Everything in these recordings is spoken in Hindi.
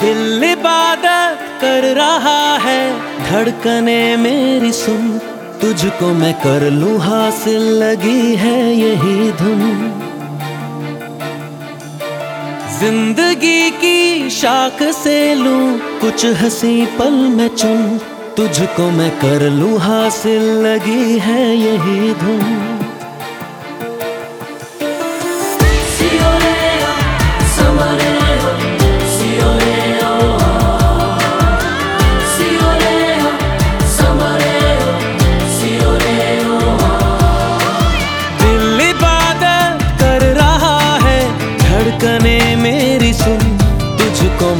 दिल इबादत कर रहा है। धड़कने मेरी सुन, तुझको मैं कर लू हासिल, लगी है यही धुन। ज़िंदगी की शाख से लू, कुछ हँसी पल में चुन, तुझको मैं कर लू हासिल, लगी है यही धुन।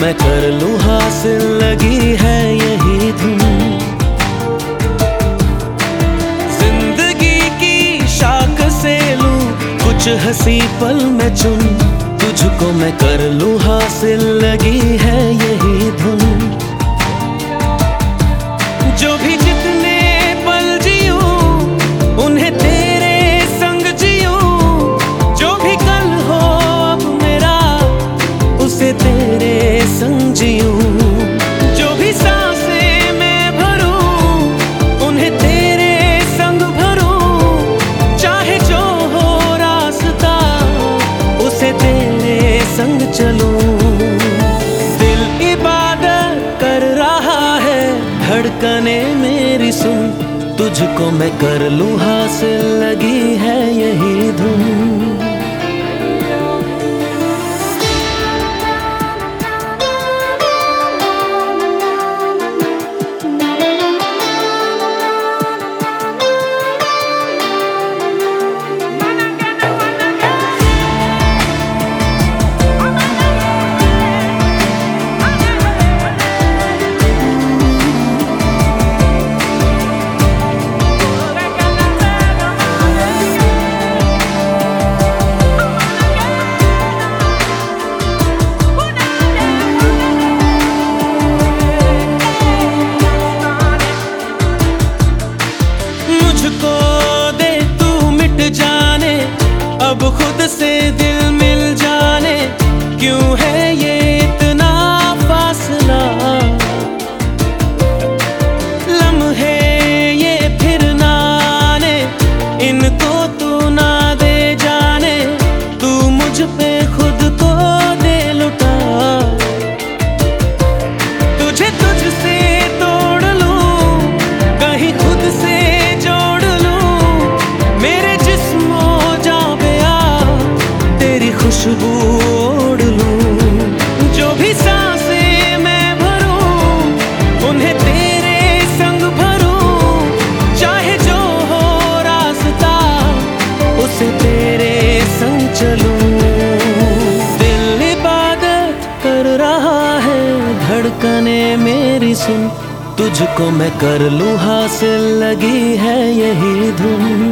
मैं कर लू हासिल, लगी है यही धुन। ज़िंदगी की शाख से लू कुछ हसी पल में चुन। तुझको मैं कर लू हासिल, लगी है यही धुन। दिल इबादत कर रहा है, धड़कने मेरी सुन। तुझको मैं कर लूँ हासिल, लगी है यही से तुझको मैं कर लू हासिल लगी है यही धुन।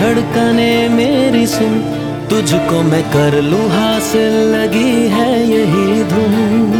धड़कने मेरी सुन। तुझको मैं कर लू हासिल लगी है यही धुन।